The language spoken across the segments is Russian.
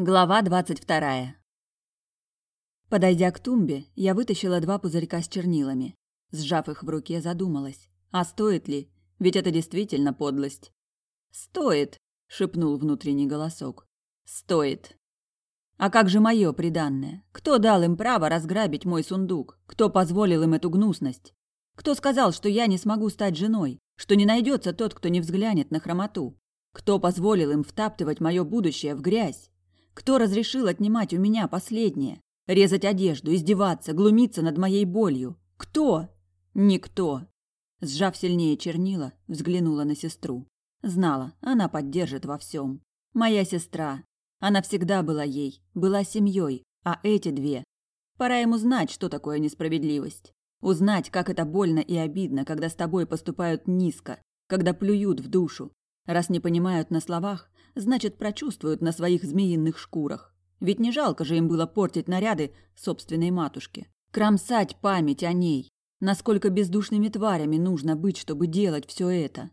Глава двадцать вторая. Подойдя к тумбе, я вытащила два пузырька с чернилами. Сжав их в руке, задумалась. А стоит ли? Ведь это действительно подлость. «Стоит», — шепнул внутренний голосок. «Стоит». А как же мое приданное? Кто дал им право разграбить мой сундук? Кто позволил им эту гнусность? Кто сказал, что я не смогу стать женой? Что не найдется тот, кто не взглянет на хромоту? Кто позволил им втаптывать мое будущее в грязь? Кто разрешил отнимать у меня последнее? Резать одежду, издеваться, глумиться над моей болью? Кто? Никто. Сжав сильнее чернила, взглянула на сестру. Знала, она поддержит во всем. Моя сестра. Она всегда была ей, была семьей, а эти две. Пора ему знать, что такое несправедливость. Узнать, как это больно и обидно, когда с тобой поступают низко, когда плюют в душу. Раз не понимают на словах, значит, прочувствуют на своих змеиных шкурах. Ведь не жалко же им было портить наряды собственной матушке. Кромсать память о ней. Насколько бездушными тварями нужно быть, чтобы делать все это.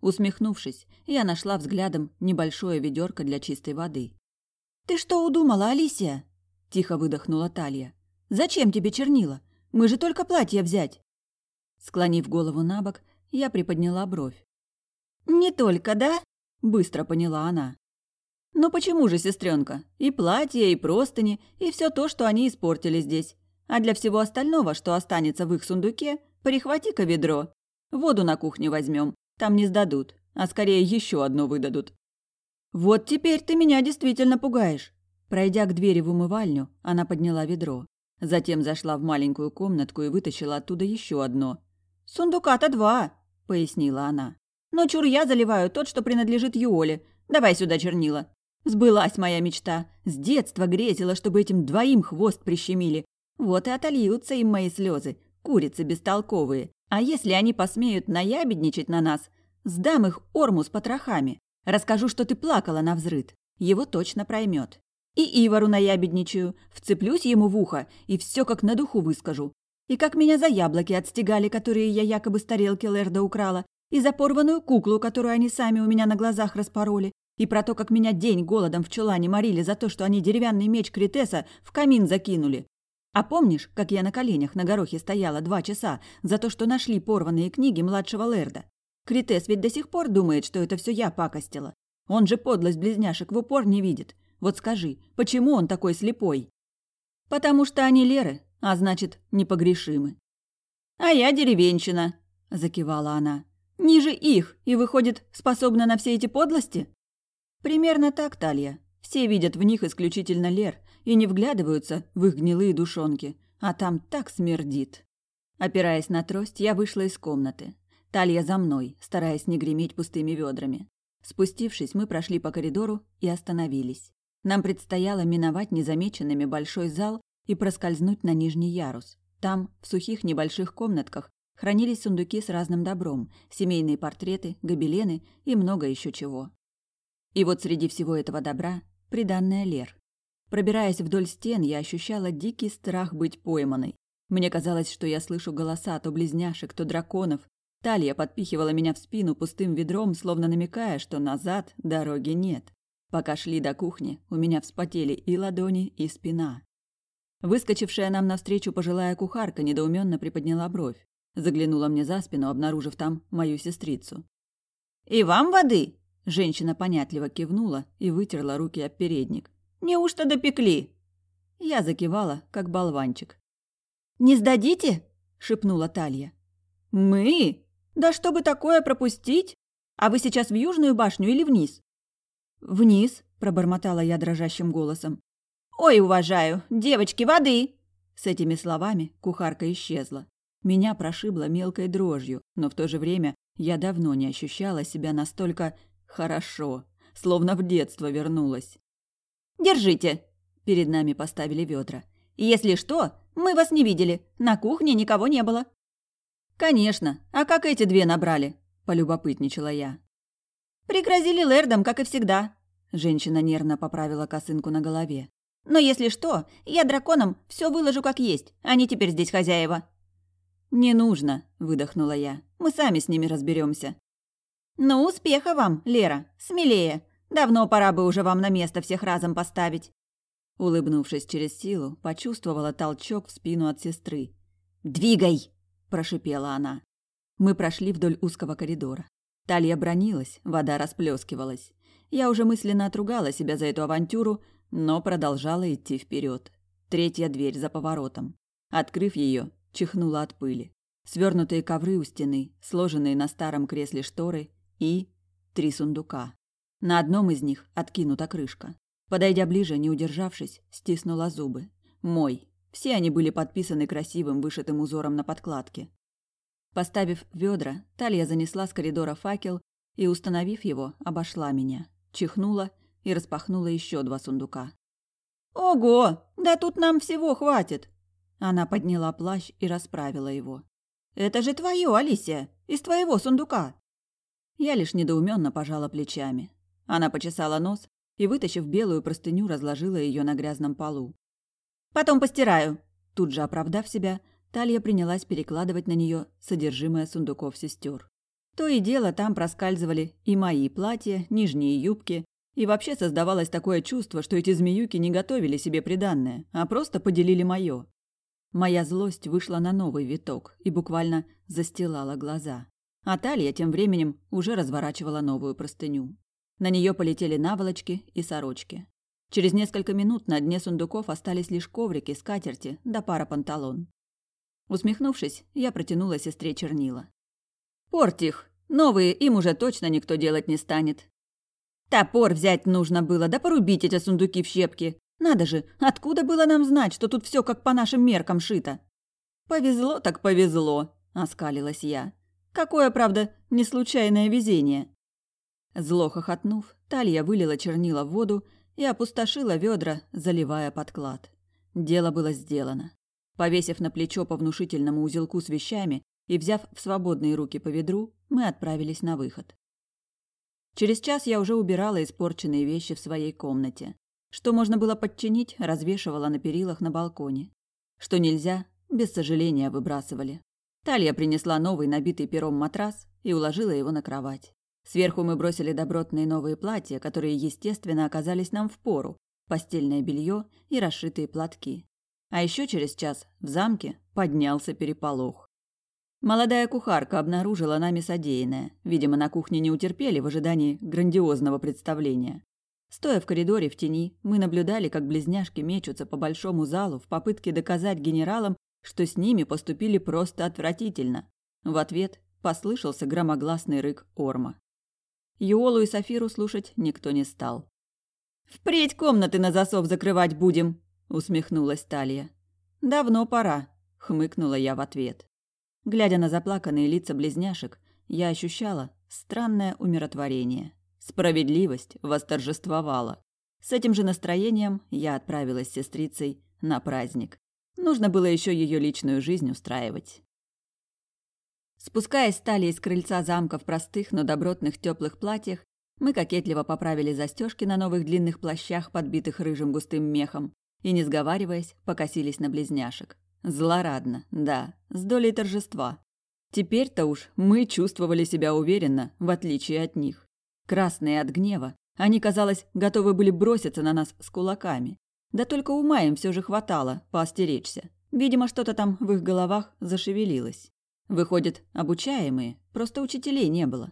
Усмехнувшись, я нашла взглядом небольшое ведерко для чистой воды. «Ты что удумала, Алисия?» – тихо выдохнула Талья. «Зачем тебе чернила? Мы же только платье взять!» Склонив голову на бок, я приподняла бровь. «Не только, да?» Быстро поняла она. «Ну почему же, сестренка? И платье, и простыни, и все то, что они испортили здесь. А для всего остального, что останется в их сундуке, прихвати-ка ведро. Воду на кухне возьмем, там не сдадут, а скорее еще одно выдадут». «Вот теперь ты меня действительно пугаешь». Пройдя к двери в умывальню, она подняла ведро. Затем зашла в маленькую комнатку и вытащила оттуда еще одно. «Сундука-то два», — пояснила она. Но чур я заливаю тот, что принадлежит Юоле. Давай сюда чернила. Сбылась моя мечта. С детства грезила, чтобы этим двоим хвост прищемили. Вот и отольются им мои слезы, курицы бестолковые. А если они посмеют наябедничать на нас, сдам их Орму с потрохами. Расскажу, что ты плакала на взрыд. Его точно проймет. И Ивару наябедничаю, вцеплюсь ему в ухо и все как на духу выскажу. И как меня за яблоки отстегали, которые я якобы с тарелки Лерда украла, и за порванную куклу, которую они сами у меня на глазах распороли, и про то, как меня день голодом в чулане морили за то, что они деревянный меч Критеса в камин закинули. А помнишь, как я на коленях на горохе стояла два часа за то, что нашли порванные книги младшего Лерда? Критес ведь до сих пор думает, что это все я пакостила. Он же подлость близняшек в упор не видит. Вот скажи, почему он такой слепой? Потому что они Леры, а значит, непогрешимы. А я деревенщина, закивала она. Ниже их и, выходит, способна на все эти подлости? Примерно так, Талья. Все видят в них исключительно Лер и не вглядываются в их гнилые душонки. А там так смердит. Опираясь на трость, я вышла из комнаты. Талья за мной, стараясь не греметь пустыми ведрами. Спустившись, мы прошли по коридору и остановились. Нам предстояло миновать незамеченными большой зал и проскользнуть на нижний ярус. Там, в сухих небольших комнатках, Хранились сундуки с разным добром, семейные портреты, гобелены и много еще чего. И вот среди всего этого добра приданная Лер. Пробираясь вдоль стен, я ощущала дикий страх быть пойманной. Мне казалось, что я слышу голоса то близняшек, то драконов. Талия подпихивала меня в спину пустым ведром, словно намекая, что назад дороги нет. Пока шли до кухни, у меня вспотели и ладони, и спина. Выскочившая нам навстречу пожилая кухарка недоуменно приподняла бровь. Заглянула мне за спину, обнаружив там мою сестрицу. «И вам воды?» Женщина понятливо кивнула и вытерла руки об передник. «Неужто допекли?» Я закивала, как болванчик. «Не сдадите?» – шепнула Талья. «Мы? Да чтобы такое пропустить? А вы сейчас в Южную башню или вниз?» «Вниз», – пробормотала я дрожащим голосом. «Ой, уважаю! Девочки, воды!» С этими словами кухарка исчезла. Меня прошибло мелкой дрожью, но в то же время я давно не ощущала себя настолько хорошо, словно в детство вернулась. «Держите!» – перед нами поставили ведра. «Если что, мы вас не видели, на кухне никого не было». «Конечно, а как эти две набрали?» – полюбопытничала я. «Пригрозили Лэрдом, как и всегда», – женщина нервно поправила косынку на голове. «Но если что, я драконам все выложу как есть, они теперь здесь хозяева». «Не нужно», – выдохнула я. «Мы сами с ними разберемся. «Ну, успеха вам, Лера, смелее. Давно пора бы уже вам на место всех разом поставить. Улыбнувшись через силу, почувствовала толчок в спину от сестры. «Двигай!» – прошипела она. Мы прошли вдоль узкого коридора. Талья бронилась, вода расплескивалась. Я уже мысленно отругала себя за эту авантюру, но продолжала идти вперед. Третья дверь за поворотом. Открыв ее, чихнула от пыли. Свернутые ковры у стены, сложенные на старом кресле шторы и три сундука. На одном из них откинута крышка. Подойдя ближе, не удержавшись, стиснула зубы. Мой. Все они были подписаны красивым вышитым узором на подкладке. Поставив ведра, Талья занесла с коридора факел и, установив его, обошла меня, чихнула и распахнула еще два сундука. «Ого! Да тут нам всего хватит!» Она подняла плащ и расправила его. «Это же твое, Алисия! Из твоего сундука!» Я лишь недоуменно пожала плечами. Она почесала нос и, вытащив белую простыню, разложила ее на грязном полу. «Потом постираю!» Тут же оправдав себя, Талья принялась перекладывать на нее содержимое сундуков сестер. То и дело там проскальзывали и мои платья, нижние юбки, и вообще создавалось такое чувство, что эти змеюки не готовили себе приданное, а просто поделили мое. Моя злость вышла на новый виток и буквально застилала глаза. А Талья тем временем уже разворачивала новую простыню. На нее полетели наволочки и сорочки. Через несколько минут на дне сундуков остались лишь коврики, скатерти да пара панталон. Усмехнувшись, я протянула сестре чернила. «Порть их! Новые им уже точно никто делать не станет!» «Топор взять нужно было, да порубить эти сундуки в щепки! Надо же, откуда было нам знать, что тут все как по нашим меркам шито?» «Повезло так повезло!» – оскалилась я. «Какое, правда, не случайное везение!» Зло хохотнув, Талья вылила чернила в воду и опустошила ведра, заливая подклад. Дело было сделано. Повесив на плечо по внушительному узелку с вещами и взяв в свободные руки по ведру, мы отправились на выход. Через час я уже убирала испорченные вещи в своей комнате. Что можно было подчинить, развешивала на перилах на балконе. Что нельзя, без сожаления выбрасывали. Талья принесла новый набитый пером матрас и уложила его на кровать. Сверху мы бросили добротные новые платья, которые, естественно, оказались нам в пору, постельное белье и расшитые платки. А еще через час в замке поднялся переполох. Молодая кухарка обнаружила нами содеянное. Видимо, на кухне не утерпели в ожидании грандиозного представления. Стоя в коридоре в тени, мы наблюдали, как близняшки мечутся по большому залу в попытке доказать генералам, что с ними поступили просто отвратительно. В ответ послышался громогласный рык Орма. Юолу и Сафиру слушать никто не стал. «Впредь комнаты на засов закрывать будем!» усмехнулась Талия. Давно пора, хмыкнула я в ответ. Глядя на заплаканные лица близняшек, я ощущала странное умиротворение. Справедливость восторжествовала. С этим же настроением я отправилась с сестрицей на праздник. Нужно было еще ее личную жизнь устраивать. Спускаясь с талии с крыльца замка в простых, но добротных теплых платьях, мы кокетливо поправили застежки на новых длинных плащах, подбитых рыжим густым мехом, и, не сговариваясь, покосились на близняшек. Злорадно, да, с долей торжества. Теперь-то уж мы чувствовали себя уверенно, в отличие от них. Красные от гнева, они, казалось, готовы были броситься на нас с кулаками. Да только ума им все же хватало поостеречься. Видимо, что-то там в их головах зашевелилось. Выходит, обучаемые, просто учителей не было.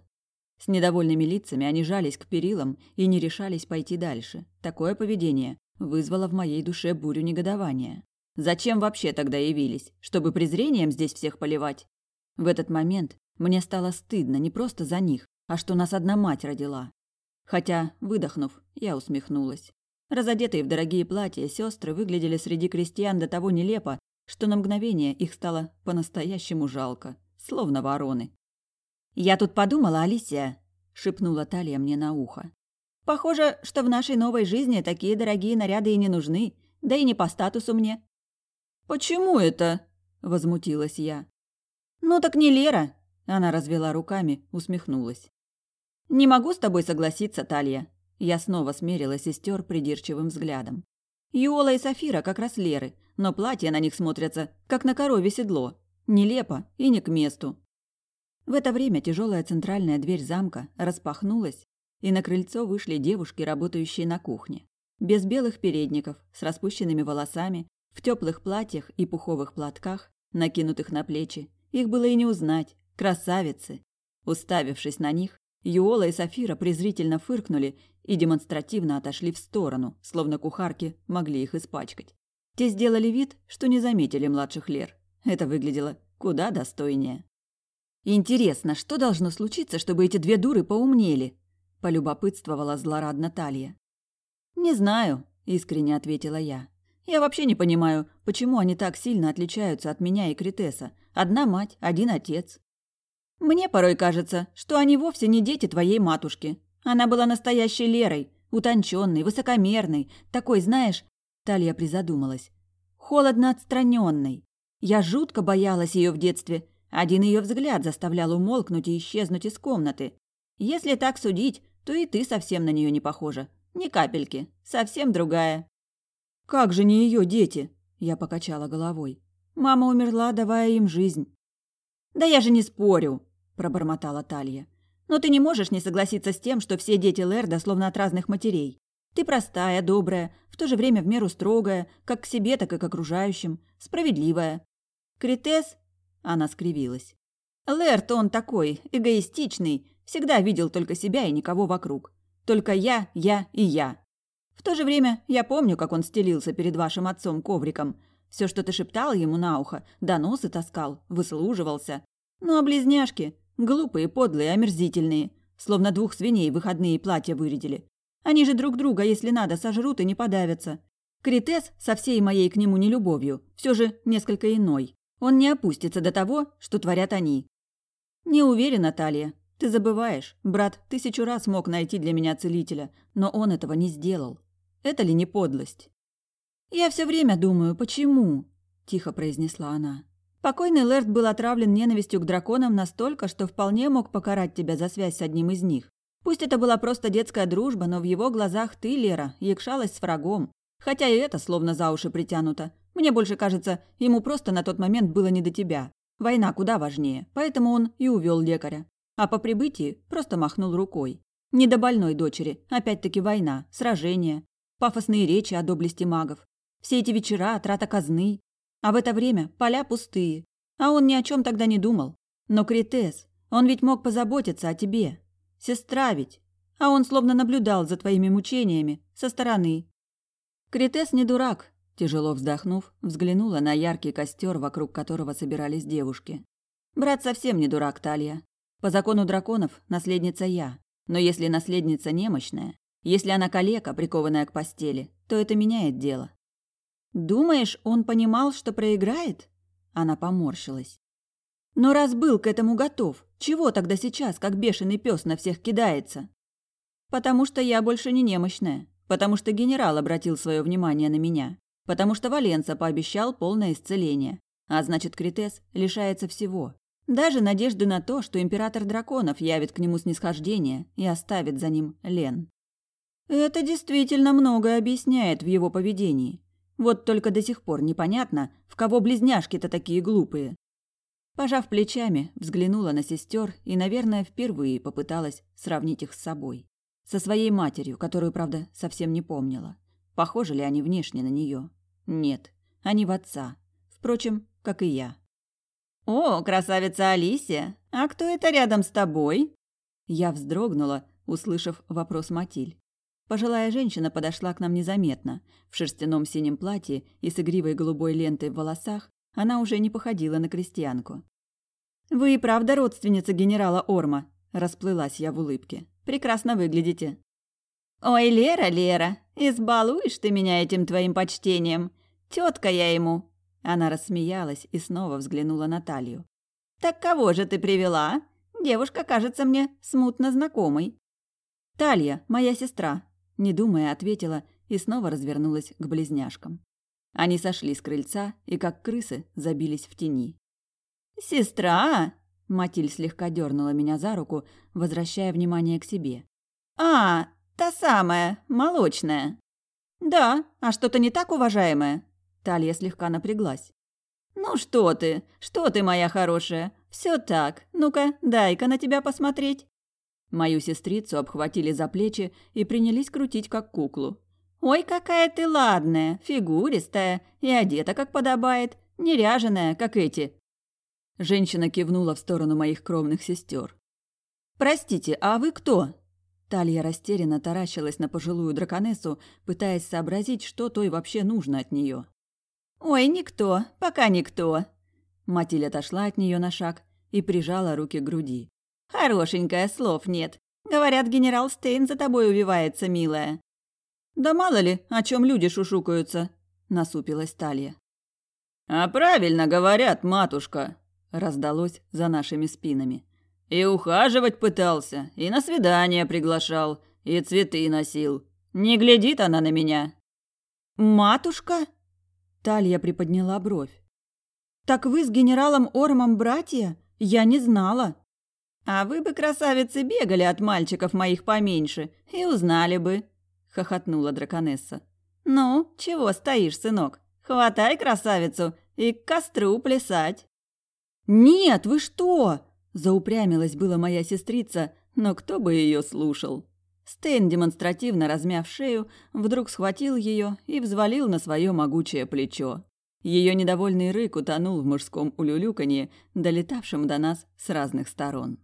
С недовольными лицами они жались к перилам и не решались пойти дальше. Такое поведение вызвало в моей душе бурю негодования. Зачем вообще тогда явились? Чтобы презрением здесь всех поливать? В этот момент мне стало стыдно не просто за них, а что нас одна мать родила. Хотя, выдохнув, я усмехнулась. Разодетые в дорогие платья сестры выглядели среди крестьян до того нелепо, что на мгновение их стало по-настоящему жалко, словно вороны. «Я тут подумала, Алисия», – шепнула Талия мне на ухо. Похоже, что в нашей новой жизни такие дорогие наряды и не нужны, да и не по статусу мне. Почему это? возмутилась я. Ну так не Лера, она развела руками, усмехнулась. Не могу с тобой согласиться, Талья. Я снова смерила сестер придирчивым взглядом. Юола и Сафира как раз Леры, но платья на них смотрятся, как на корове седло. Нелепо и не к месту. В это время тяжелая центральная дверь замка распахнулась, и на крыльцо вышли девушки, работающие на кухне. Без белых передников, с распущенными волосами, в теплых платьях и пуховых платках, накинутых на плечи. Их было и не узнать. Красавицы! Уставившись на них, Юола и Сафира презрительно фыркнули и демонстративно отошли в сторону, словно кухарки могли их испачкать. Те сделали вид, что не заметили младших Лер. Это выглядело куда достойнее. «Интересно, что должно случиться, чтобы эти две дуры поумнели?» – полюбопытствовала злорадно Талия. «Не знаю», – искренне ответила я. «Я вообще не понимаю, почему они так сильно отличаются от меня и Критеса. Одна мать, один отец. Мне порой кажется, что они вовсе не дети твоей матушки. Она была настоящей Лерой, утонченной, высокомерной, такой, знаешь, Талия призадумалась. Холодно отстраненной. Я жутко боялась ее в детстве. Один ее взгляд заставлял умолкнуть и исчезнуть из комнаты. Если так судить, то и ты совсем на нее не похожа. Ни капельки. Совсем другая. Как же не ее дети? Я покачала головой. Мама умерла, давая им жизнь. Да я же не спорю, пробормотала Талия. Но ты не можешь не согласиться с тем, что все дети Лерда словно от разных матерей. Ты простая, добрая, в то же время в меру строгая, как к себе, так и к окружающим, справедливая. Критес, она скривилась. Лерт он такой, эгоистичный, всегда видел только себя и никого вокруг. Только я, я и я. В то же время я помню, как он стелился перед вашим отцом ковриком. Все, что ты шептал ему на ухо, доносы таскал, выслуживался. Ну а близняшки, глупые, подлые, омерзительные, словно двух свиней выходные платья вырядили. Они же друг друга, если надо, сожрут и не подавятся. Критес со всей моей к нему нелюбовью все же несколько иной. Он не опустится до того, что творят они. Не уверена, Талия. Ты забываешь, брат тысячу раз мог найти для меня целителя, но он этого не сделал. Это ли не подлость? Я все время думаю, почему? Тихо произнесла она. Покойный Лэрд был отравлен ненавистью к драконам настолько, что вполне мог покарать тебя за связь с одним из них. Пусть это была просто детская дружба, но в его глазах ты, Лера, якшалась с врагом. Хотя и это словно за уши притянуто. Мне больше кажется, ему просто на тот момент было не до тебя. Война куда важнее, поэтому он и увел лекаря. А по прибытии просто махнул рукой. Не до больной дочери, опять-таки война, сражения, пафосные речи о доблести магов. Все эти вечера, трата казны. А в это время поля пустые. А он ни о чем тогда не думал. Но Критес, он ведь мог позаботиться о тебе, Сестра ведь. А он словно наблюдал за твоими мучениями со стороны. Критес не дурак, тяжело вздохнув, взглянула на яркий костер, вокруг которого собирались девушки. Брат совсем не дурак, Талья. По закону драконов наследница я. Но если наследница немощная, если она калека, прикованная к постели, то это меняет дело. Думаешь, он понимал, что проиграет? Она поморщилась. Но раз был к этому готов, чего тогда сейчас, как бешеный пес, на всех кидается? Потому что я больше не немощная. Потому что генерал обратил свое внимание на меня. Потому что Валенца пообещал полное исцеление. А значит, Критес лишается всего. Даже надежды на то, что император драконов явит к нему снисхождение и оставит за ним Лен. Это действительно многое объясняет в его поведении. Вот только до сих пор непонятно, в кого близняшки-то такие глупые. Пожав плечами, взглянула на сестер и, наверное, впервые попыталась сравнить их с собой. Со своей матерью, которую, правда, совсем не помнила. Похожи ли они внешне на нее? Нет, они в отца. Впрочем, как и я. «О, красавица Алисия! А кто это рядом с тобой?» Я вздрогнула, услышав вопрос Матиль. Пожилая женщина подошла к нам незаметно. В шерстяном синем платье и с игривой голубой лентой в волосах она уже не походила на крестьянку. «Вы и правда родственница генерала Орма?» – расплылась я в улыбке. «Прекрасно выглядите». «Ой, Лера, Лера, избалуешь ты меня этим твоим почтением. Тетка я ему». Она рассмеялась и снова взглянула на Талию. «Так кого же ты привела? Девушка кажется мне смутно знакомой». «Талья, моя сестра», – не думая, ответила и снова развернулась к близняшкам. Они сошли с крыльца и, как крысы, забились в тени. «Сестра!» – Матиль слегка дернула меня за руку, возвращая внимание к себе. «А, та самая, молочная!» «Да, а что-то не так, уважаемая?» Талия слегка напряглась. «Ну что ты, что ты, моя хорошая? Все так. Ну-ка, дай-ка на тебя посмотреть». Мою сестрицу обхватили за плечи и принялись крутить как куклу. «Ой, какая ты ладная, фигуристая и одета как подобает, неряженая, как эти». Женщина кивнула в сторону моих кровных сестер. «Простите, а вы кто?» Талья растерянно таращилась на пожилую драконессу, пытаясь сообразить, что той вообще нужно от нее. «Ой, никто, пока никто». Матиль отошла от нее на шаг и прижала руки к груди. «Хорошенькая, слов нет. Говорят, генерал Стейн за тобой увивается, милая». «Да мало ли, о чем люди шушукаются», – насупилась Талья. «А правильно говорят, матушка», – раздалось за нашими спинами. «И ухаживать пытался, и на свидание приглашал, и цветы носил. Не глядит она на меня». «Матушка?» Талья приподняла бровь. «Так вы с генералом Ормом братья? Я не знала». «А вы бы, красавицы, бегали от мальчиков моих поменьше и узнали бы», – хохотнула драконесса. «Ну, чего стоишь, сынок? Хватай красавицу и к костру плясать». «Нет, вы что?» – заупрямилась была моя сестрица, но кто бы ее слушал. Стейн, демонстративно размяв шею, вдруг схватил ее и взвалил на свое могучее плечо. Ее недовольный рык утонул в мужском улюлюканье, долетавшем до нас с разных сторон.